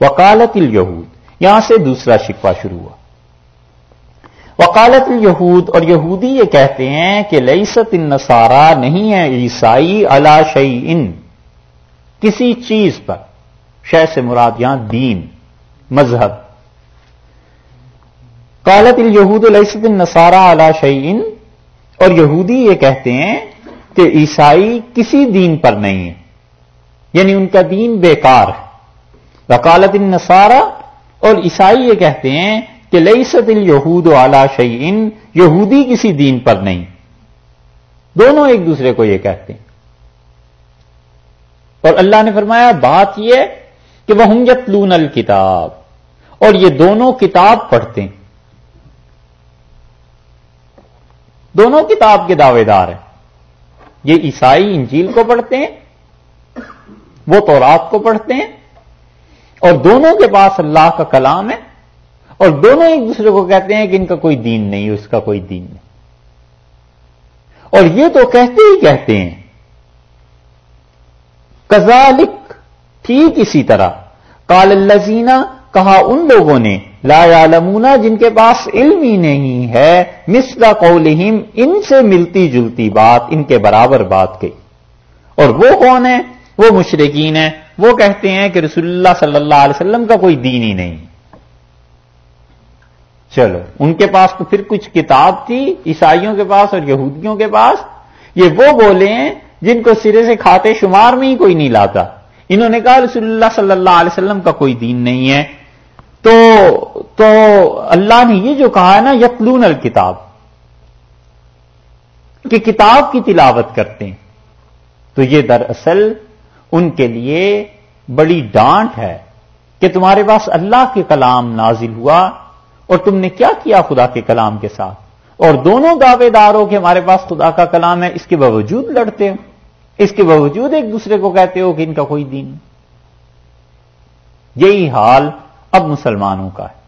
وکالت الہود یہاں سے دوسرا شکوہ شروع ہوا۔ وکالت الہود اور یہودی یہ کہتے ہیں کہ لئیست النصارہ نہیں ہے عیسائی علا شعی ان کسی چیز پر شہ سے مراد یہاں دین، مذہب۔ کالت الہود لئیست النصارہ علا شعی ان اور یہودی یہ کہتے ہیں کہ عیسائی کسی دین پر نہیں ہے یعنی ان کا دین بیکار ہے۔ وکالت النصارہ اور عیسائی یہ کہتے ہیں کہ لئی ست الہود شعین یہودی کسی دین پر نہیں۔ دونوں ایک دوسرے کو یہ کہتے ہیں۔ اور اللہ نے فرمایا، بات یہ کہ وہ ہنجت لون الکتاب، اور یہ دونوں کتاب پڑھتے ہیں۔ دونوں کتاب کے دعوے دار ہیں۔ یہ عیسائی انجیل کو پڑھتے ہیں، وہ تورات کو پڑھتے ہیں اور دونوں کے پاس اللہ کا کلام ہے اور دونوں ایک دوسرے کو کہتے ہیں کہ ان کا کوئی دین نہیں، اس کا کوئی دین نہیں۔ اور یہ تو کہتے ہی کہتے ہیں۔ کزالک ٹھیک اسی طرح۔ کال الزینہ کہا ان لوگوں نے، لا یعلمون، جن کے پاس علم ہی نہیں ہے مصر قولہم، ان سے ملتی جلتی بات، ان کے برابر بات کی اور وہ کون ہے وہ مشرقین ہیں، وہ کہتے ہیں کہ رسول اللہ صلی اللہ علیہ وسلم کا کوئی دین ہی نہیں۔ چلو، ان کے پاس تو پھر کچھ کتاب تھی، عیسائیوں کے پاس اور یہودیوں کے پاس۔ یہ وہ بولے ہیں جن کو سرے سے کھاتے شمار میں ہی کوئی نہیں لاتا۔ انہوں نے کہا، رسول اللہ صلی اللہ علیہ وسلم کا کوئی دین نہیں ہے۔ تو تو اللہ نے یہ جو کہا ہے نا یتلون الکتاب، کہ کتاب کی تلاوت کرتے ہیں۔ تو یہ دراصل ان کے لیے بڑی ڈانٹ ہے کہ تمہارے پاس اللہ کے کلام نازل ہوا اور تم نے کیا کیا خدا کے کلام کے ساتھ؟ اور دونوں دعوے دار ہو کہ ہمارے پاس خدا کا کلام ہے، اس کے باوجود لڑتے ہو، اس کے باوجود ایک دوسرے کو کہتے ہو کہ ان کا کوئی دین یہی حال اب مسلمانوں کا ہے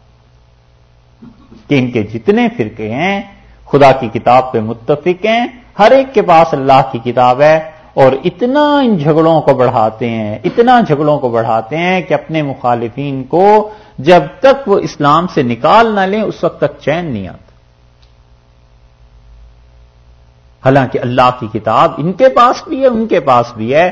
کہ ان کے جتنے فرقے ہیں، خدا کی کتاب پہ متفق ہیں، ہر ایک کے پاس اللہ کی کتاب ہے اور اتنا ان جھگڑوں کو بڑھاتے ہیں، اتنا جھگڑوں کو بڑھاتے ہیں کہ اپنے مخالفین کو جب تک وہ اسلام سے نکال نہ لیں، اس وقت تک چین نہیں آتا۔ حالانکہ اللہ کی کتاب ان کے پاس بھی ہے، ان کے پاس بھی ہے۔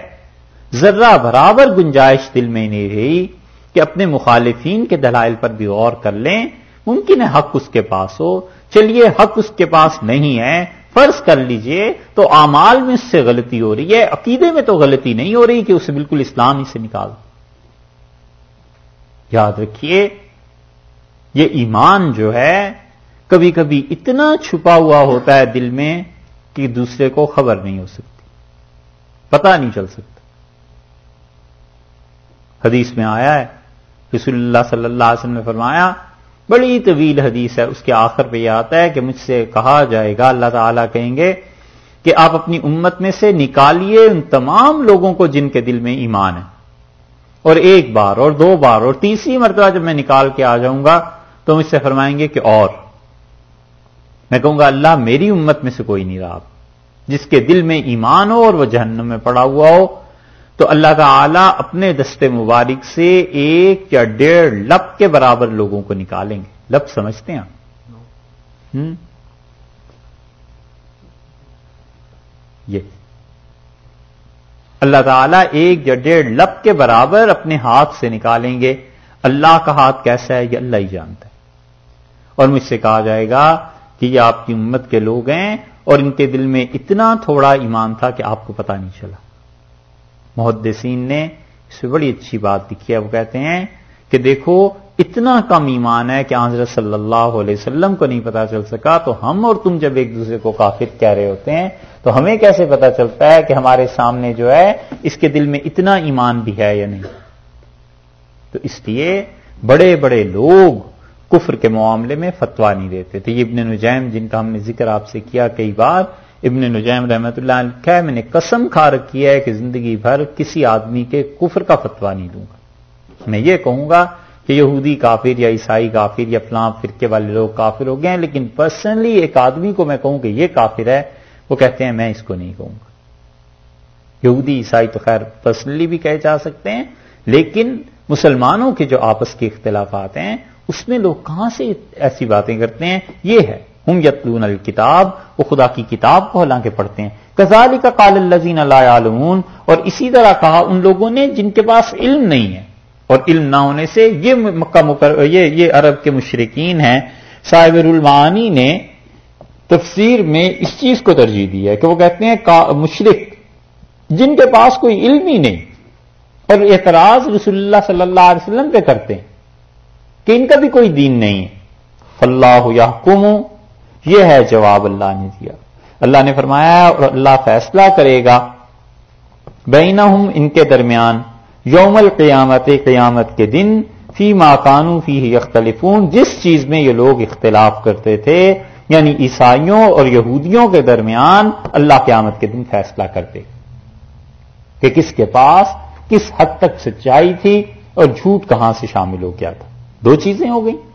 ذرہ برابر گنجائش دل میں نہیں رہی کہ اپنے مخالفین کے دلائل پر بھی غور کر لیں۔ ممکن ہے حق اس کے پاس ہو۔ چلیے، حق اس کے پاس نہیں ہے۔ فرض کر لیجیے تو امال میں اس سے غلطی ہو رہی ہے، عقیدے میں تو غلطی نہیں ہو رہی کہ اسے بالکل اسلام ہی سے نکال یاد رکھیے، یہ ایمان جو ہے کبھی کبھی اتنا چھپا ہوا ہوتا ہے دل میں کہ دوسرے کو خبر نہیں ہو سکتی پتا نہیں چل سکتا۔ حدیث میں آیا ہے، رسول اللہ صلی اللہ علیہ وسلم نے فرمایا بڑی طویل حدیث ہے، اس کے آخر پہ یہ آتا ہے کہ مجھ سے کہا جائے گا، اللہ تعالیٰ کہیں گے کہ آپ اپنی امت میں سے نکالیے ان تمام لوگوں کو جن کے دل میں ایمان ہے۔ اور ایک بار اور دو بار اور تیسری مرتبہ جب میں نکال کے آ جاؤں گا تو مجھ سے فرمائیں گے کہ اور۔ میں کہوں گا، اللہ میری امت میں سے کوئی نہیں رہا جس کے دل میں ایمان ہو اور وہ جہنم میں پڑا ہوا ہو تو اللہ تعالی اپنے دستے مبارک سے ایک یا ڈیڑھ لب کے برابر لوگوں کو نکالیں گے۔ لب سمجھتے ہیں یہ۔ اللہ تعالیٰ ایک یا ڈیڑھ لب کے برابر اپنے ہاتھ سے نکالیں گے۔ اللہ کا ہاتھ کیسا ہے یہ اللہ ہی جانتا ہے۔ اور مجھ سے کہا جائے گا کہ یہ آپ کی امت کے لوگ ہیں اور ان کے دل میں اتنا تھوڑا ایمان تھا کہ آپ کو پتا نہیں چلا۔ محدثین نے اس سے بڑی اچھی بات لکھی ہے۔ وہ کہتے ہیں کہ دیکھو، اتنا کم ایمان ہے کہ حضرت صلی اللہ علیہ وسلم کو نہیں پتا چل سکا۔ تو ہم اور تم جب ایک دوسرے کو کافر کہہ رہے ہوتے ہیں، تو ہمیں کیسے پتا چلتا ہے کہ ہمارے سامنے جو ہے، اس کے دل میں اتنا ایمان بھی ہے یا نہیں؟ تو اس لیے بڑے بڑے لوگ کفر کے معاملے میں فتوا نہیں دیتے۔ تھے یہ ابن نجیم جن کا ہم نے ذکر آپ سے کیا کئی بار ابن نجیم رحمت اللہ علیہ میں نے قسم کھا رکھی ہے کہ زندگی بھر کسی آدمی کے کفر کا فتوا نہیں دوں گا۔ میں یہ کہوں گا کہ یہودی کافر یا عیسائی کافر یا فلاں فرقے والے لوگ کافر ہو گئے ہیں، لیکن پرسنلی ایک آدمی کو میں کہوں کہ یہ کافر ہے، وہ کہتے ہیں میں اس کو نہیں کہوں گا۔ یہودی، عیسائی تو خیر پرسنلی بھی کہے جا سکتے ہیں، لیکن مسلمانوں کے جو آپس کے اختلافات ہیں، اس میں لوگ کہاں سے ایسی باتیں کرتے ہیں؟ یہ ہے۔ ہم یتلون الکتاب، وہ خدا کی کتاب کو حالانکہ پڑھتے ہیں۔ کزالی کا کال الزین اللہ اور اسی طرح کہا ان لوگوں نے جن کے پاس علم نہیں ہے۔ اور علم نہ ہونے سے یہ مکہ مکر یہ یہ عرب کے مشرقین ہیں۔ صاحب المعانی نے تفسیر میں اس چیز کو ترجیح دی ہے کہ وہ کہتے ہیں مشرق جن کے پاس کوئی علم ہی نہیں، اور اعتراض رسول اللہ صلی اللہ علیہ وسلم پہ کرتے ہیں کہ ان کا بھی کوئی دین نہیں ہے۔ فلاح یا یہ ہے جواب اللہ نے دیا۔ اللہ نے فرمایا اور اللہ فیصلہ کرے گا۔ بینہم ان کے درمیان یوم القیامت، قیامت کے دن، فی ماکانو فی یختلفون۔ جس چیز میں یہ لوگ اختلاف کرتے تھے یعنی عیسائیوں اور یہودیوں کے درمیان اللہ قیامت کے دن فیصلہ کرتے۔ کہ کس کے پاس، کس حد تک سچائی تھی اور جھوٹ کہاں سے شامل ہو گیا تھا۔ دو چیزیں ہو گئیں۔